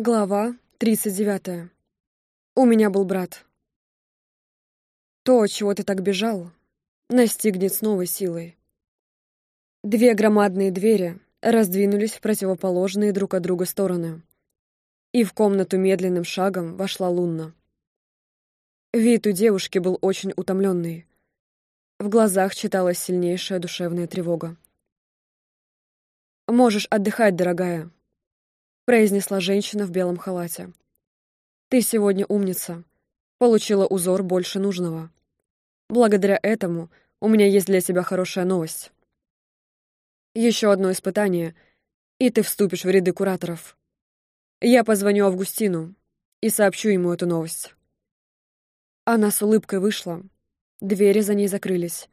Глава 39. У меня был брат. То, чего ты так бежал, настигнет с новой силой. Две громадные двери раздвинулись в противоположные друг от друга стороны, и в комнату медленным шагом вошла Лунна. Вид у девушки был очень утомленный. В глазах читалась сильнейшая душевная тревога. «Можешь отдыхать, дорогая», произнесла женщина в белом халате. «Ты сегодня умница. Получила узор больше нужного. Благодаря этому у меня есть для тебя хорошая новость. Еще одно испытание, и ты вступишь в ряды кураторов. Я позвоню Августину и сообщу ему эту новость». Она с улыбкой вышла, двери за ней закрылись,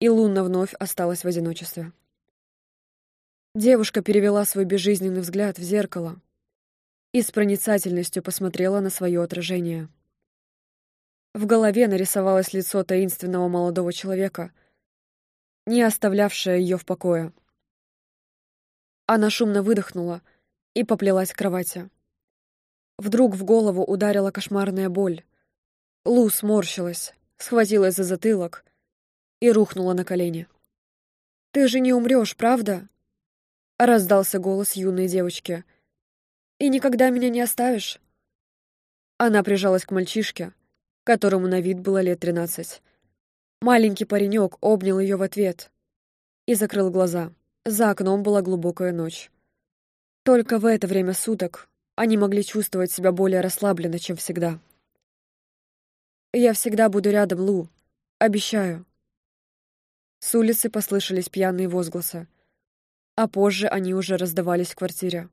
и Лунна вновь осталась в одиночестве. Девушка перевела свой безжизненный взгляд в зеркало и с проницательностью посмотрела на свое отражение. В голове нарисовалось лицо таинственного молодого человека, не оставлявшее ее в покое. Она шумно выдохнула и поплелась к кровати. Вдруг в голову ударила кошмарная боль. Лу сморщилась, схватилась за затылок и рухнула на колени. «Ты же не умрешь, правда?» — раздался голос юной девочки. «И никогда меня не оставишь?» Она прижалась к мальчишке, которому на вид было лет тринадцать. Маленький паренек обнял ее в ответ и закрыл глаза. За окном была глубокая ночь. Только в это время суток они могли чувствовать себя более расслабленно, чем всегда. «Я всегда буду рядом, Лу. Обещаю». С улицы послышались пьяные возгласы а позже они уже раздавались в квартире.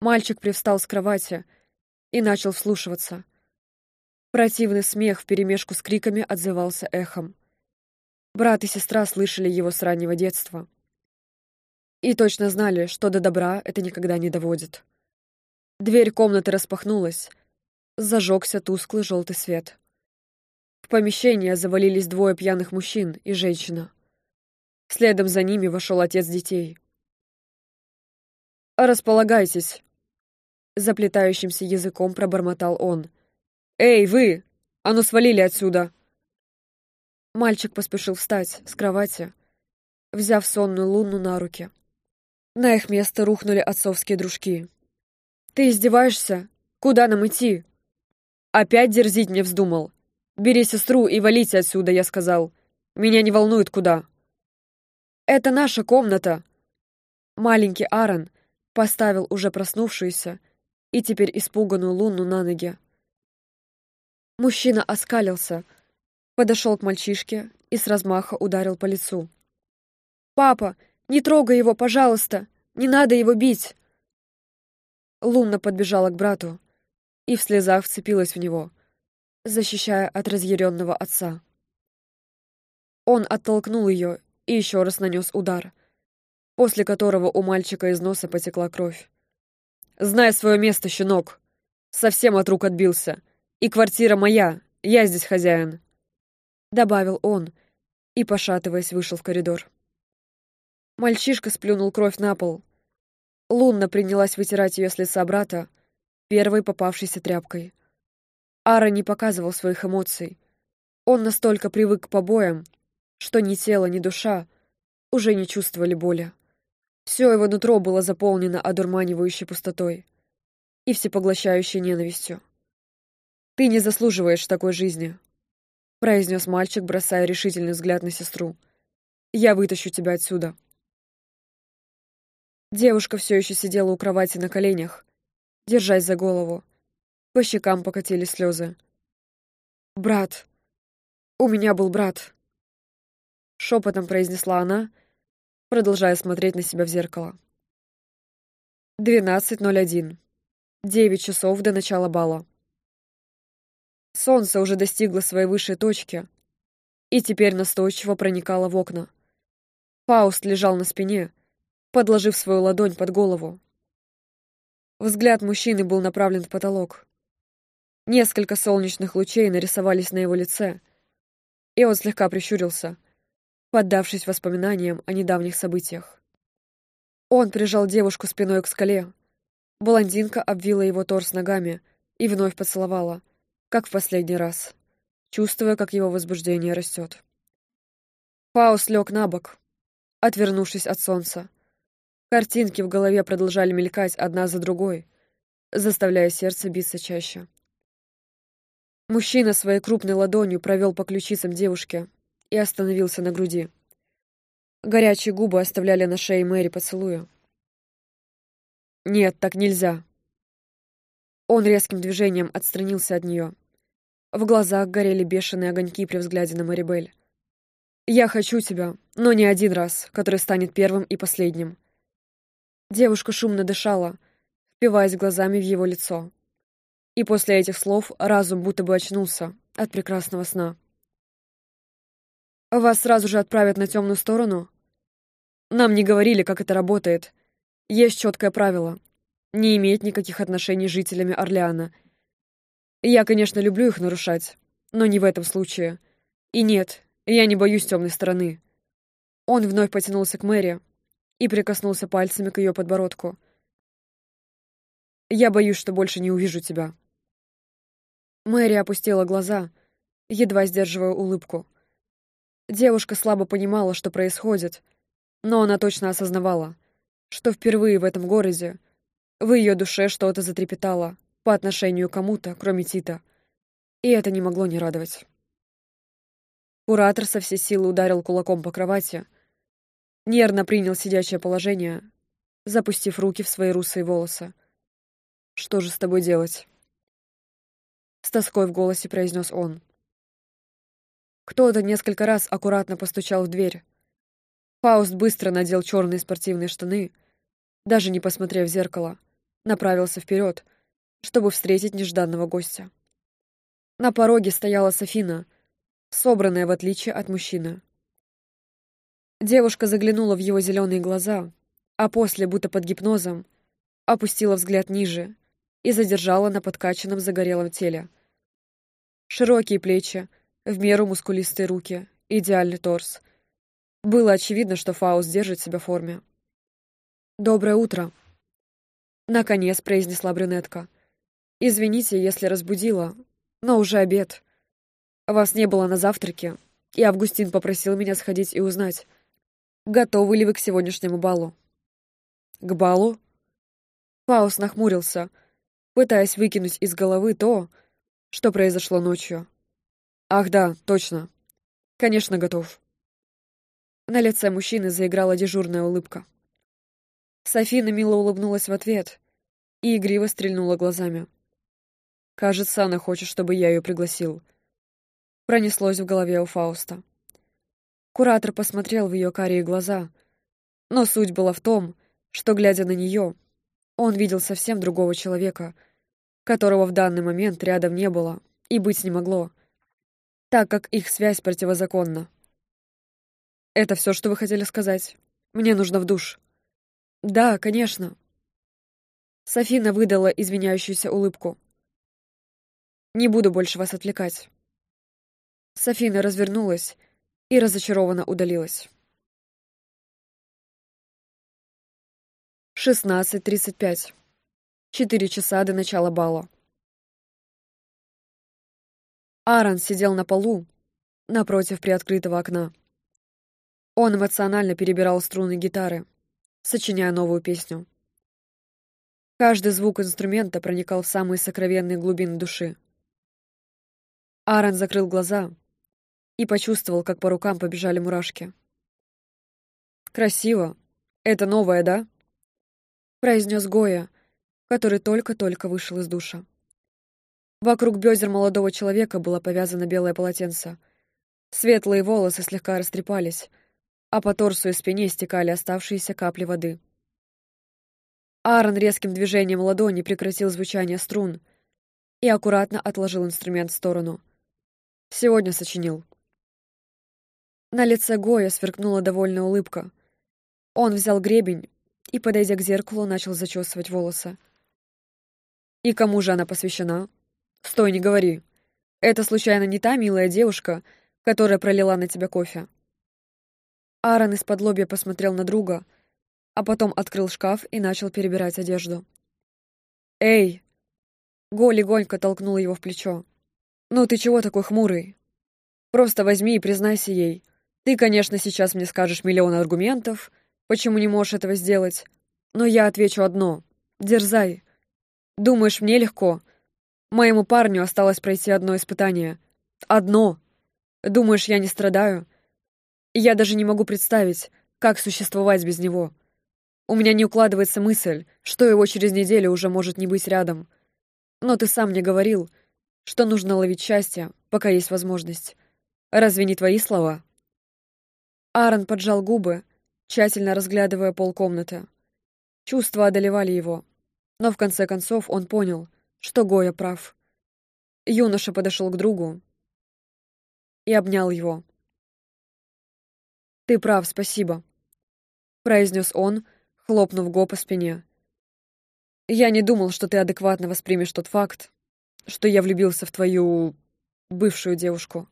Мальчик привстал с кровати и начал вслушиваться. Противный смех вперемешку с криками отзывался эхом. Брат и сестра слышали его с раннего детства. И точно знали, что до добра это никогда не доводит. Дверь комнаты распахнулась. Зажегся тусклый желтый свет. В помещение завалились двое пьяных мужчин и женщина. Следом за ними вошел отец детей. «Располагайтесь», — заплетающимся языком пробормотал он. «Эй, вы! А ну свалили отсюда!» Мальчик поспешил встать с кровати, взяв сонную луну на руки. На их место рухнули отцовские дружки. «Ты издеваешься? Куда нам идти?» «Опять дерзить мне вздумал. Бери сестру и валите отсюда», — я сказал. «Меня не волнует, куда». Это наша комната!» Маленький Аарон поставил уже проснувшуюся и теперь испуганную Луну на ноги. Мужчина оскалился, подошел к мальчишке и с размаха ударил по лицу. «Папа, не трогай его, пожалуйста! Не надо его бить!» Лунна подбежала к брату и в слезах вцепилась в него, защищая от разъяренного отца. Он оттолкнул ее и еще раз нанес удар, после которого у мальчика из носа потекла кровь. «Знай свое место, щенок! Совсем от рук отбился. И квартира моя, я здесь хозяин!» Добавил он и, пошатываясь, вышел в коридор. Мальчишка сплюнул кровь на пол. Лунна принялась вытирать ее с лица брата, первой попавшейся тряпкой. Ара не показывал своих эмоций. Он настолько привык к побоям, что ни тело, ни душа уже не чувствовали боли. Все его нутро было заполнено одурманивающей пустотой и всепоглощающей ненавистью. «Ты не заслуживаешь такой жизни», — произнес мальчик, бросая решительный взгляд на сестру. «Я вытащу тебя отсюда». Девушка все еще сидела у кровати на коленях, держась за голову. По щекам покатились слезы. «Брат. У меня был брат шепотом произнесла она, продолжая смотреть на себя в зеркало. 12.01. Девять часов до начала бала. Солнце уже достигло своей высшей точки и теперь настойчиво проникало в окна. Фауст лежал на спине, подложив свою ладонь под голову. Взгляд мужчины был направлен в потолок. Несколько солнечных лучей нарисовались на его лице, и он слегка прищурился — поддавшись воспоминаниям о недавних событиях. Он прижал девушку спиной к скале, Блондинка обвила его торс ногами и вновь поцеловала, как в последний раз, чувствуя, как его возбуждение растет. Фауст лег на бок, отвернувшись от солнца. Картинки в голове продолжали мелькать одна за другой, заставляя сердце биться чаще. Мужчина своей крупной ладонью провел по ключицам девушки и остановился на груди. Горячие губы оставляли на шее Мэри поцелуя. «Нет, так нельзя». Он резким движением отстранился от нее. В глазах горели бешеные огоньки при взгляде на Марибель. «Я хочу тебя, но не один раз, который станет первым и последним». Девушка шумно дышала, впиваясь глазами в его лицо. И после этих слов разум будто бы очнулся от прекрасного сна. «Вас сразу же отправят на темную сторону?» «Нам не говорили, как это работает», есть четкое правило — не иметь никаких отношений с жителями Орлеана. Я, конечно, люблю их нарушать, но не в этом случае. И нет, я не боюсь темной стороны. Он вновь потянулся к Мэри и прикоснулся пальцами к ее подбородку. Я боюсь, что больше не увижу тебя. Мэри опустила глаза, едва сдерживая улыбку. Девушка слабо понимала, что происходит, но она точно осознавала что впервые в этом городе в ее душе что-то затрепетало по отношению к кому-то, кроме Тита. И это не могло не радовать. Куратор со всей силы ударил кулаком по кровати, нервно принял сидячее положение, запустив руки в свои русые волосы. «Что же с тобой делать?» С тоской в голосе произнес он. Кто-то несколько раз аккуратно постучал в дверь. Фауст быстро надел черные спортивные штаны, даже не посмотрев в зеркало, направился вперед, чтобы встретить нежданного гостя. На пороге стояла Софина, собранная в отличие от мужчины. Девушка заглянула в его зеленые глаза, а после, будто под гипнозом, опустила взгляд ниже и задержала на подкачанном загорелом теле. Широкие плечи, в меру мускулистые руки, идеальный торс. Было очевидно, что Фаус держит себя в форме. «Доброе утро!» Наконец произнесла брюнетка. «Извините, если разбудила, но уже обед. Вас не было на завтраке, и Августин попросил меня сходить и узнать, готовы ли вы к сегодняшнему балу». «К балу?» Фаус нахмурился, пытаясь выкинуть из головы то, что произошло ночью. «Ах да, точно. Конечно, готов». На лице мужчины заиграла дежурная улыбка. Софина мило улыбнулась в ответ и игриво стрельнула глазами. «Кажется, она хочет, чтобы я ее пригласил». Пронеслось в голове у Фауста. Куратор посмотрел в ее карие глаза, но суть была в том, что, глядя на нее, он видел совсем другого человека, которого в данный момент рядом не было и быть не могло, так как их связь противозаконна. «Это все, что вы хотели сказать? Мне нужно в душ». «Да, конечно». Софина выдала извиняющуюся улыбку. «Не буду больше вас отвлекать». Софина развернулась и разочарованно удалилась. 16.35. Четыре часа до начала бала. Аарон сидел на полу, напротив приоткрытого окна. Он эмоционально перебирал струны гитары, сочиняя новую песню. Каждый звук инструмента проникал в самые сокровенные глубины души. Аарон закрыл глаза и почувствовал, как по рукам побежали мурашки. «Красиво. Это новое, да?» произнес Гоя, который только-только вышел из душа. Вокруг бедер молодого человека было повязано белое полотенце. Светлые волосы слегка растрепались, а по торсу и спине стекали оставшиеся капли воды. Аарон резким движением ладони прекратил звучание струн и аккуратно отложил инструмент в сторону. Сегодня сочинил. На лице Гоя сверкнула довольная улыбка. Он взял гребень и, подойдя к зеркалу, начал зачесывать волосы. «И кому же она посвящена?» «Стой, не говори. Это, случайно, не та милая девушка, которая пролила на тебя кофе?» Аарон из-под лобья посмотрел на друга, а потом открыл шкаф и начал перебирать одежду. «Эй!» Го легонько толкнул его в плечо. «Ну ты чего такой хмурый? Просто возьми и признайся ей. Ты, конечно, сейчас мне скажешь миллион аргументов, почему не можешь этого сделать, но я отвечу одно. Дерзай. Думаешь, мне легко? Моему парню осталось пройти одно испытание. Одно. Думаешь, я не страдаю? Я даже не могу представить, как существовать без него. У меня не укладывается мысль, что его через неделю уже может не быть рядом. Но ты сам мне говорил, что нужно ловить счастье, пока есть возможность. Разве не твои слова? Аарон поджал губы, тщательно разглядывая полкомнаты. Чувства одолевали его, но в конце концов он понял, что Гоя прав. Юноша подошел к другу и обнял его. «Ты прав, спасибо», — произнес он, хлопнув Го по спине. «Я не думал, что ты адекватно воспримешь тот факт, что я влюбился в твою... бывшую девушку».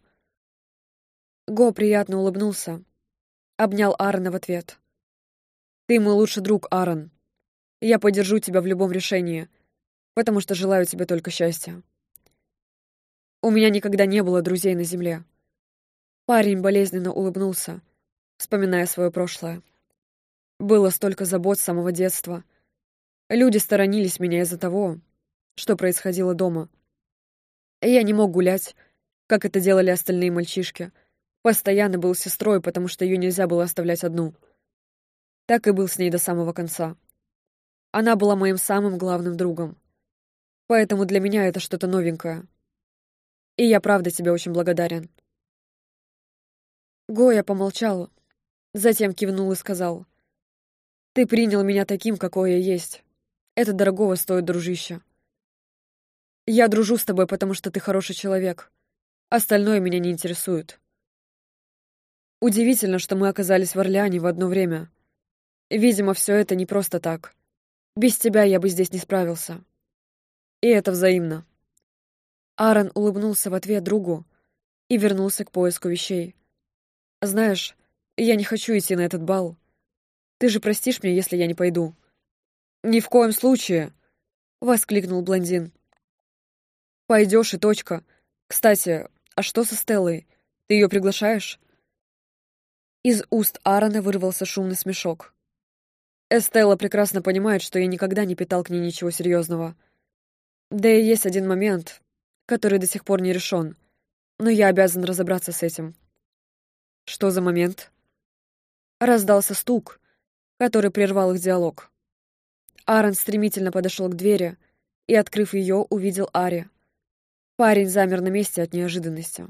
Го приятно улыбнулся, обнял Аарона в ответ. «Ты мой лучший друг, Аарон. Я поддержу тебя в любом решении, потому что желаю тебе только счастья. У меня никогда не было друзей на земле». Парень болезненно улыбнулся, вспоминая свое прошлое. Было столько забот с самого детства. Люди сторонились меня из-за того, что происходило дома. Я не мог гулять, как это делали остальные мальчишки. Постоянно был сестрой, потому что ее нельзя было оставлять одну. Так и был с ней до самого конца. Она была моим самым главным другом. Поэтому для меня это что-то новенькое. И я правда тебе очень благодарен. Гоя помолчал, затем кивнул и сказал. Ты принял меня таким, какой я есть. Это дорогого стоит, дружище. Я дружу с тобой, потому что ты хороший человек. Остальное меня не интересует. Удивительно, что мы оказались в Орлеане в одно время. Видимо, все это не просто так. Без тебя я бы здесь не справился. И это взаимно. Аарон улыбнулся в ответ другу и вернулся к поиску вещей. Знаешь, я не хочу идти на этот бал. Ты же простишь меня, если я не пойду?» «Ни в коем случае!» — воскликнул блондин. «Пойдешь и точка. Кстати, а что со Стеллой? Ты ее приглашаешь?» Из уст Аарона вырвался шумный смешок. Эстелла прекрасно понимает, что я никогда не питал к ней ничего серьезного. Да и есть один момент, который до сих пор не решен, но я обязан разобраться с этим. Что за момент? Раздался стук, который прервал их диалог. Аарон стремительно подошел к двери и, открыв ее, увидел Ари. Парень замер на месте от неожиданности.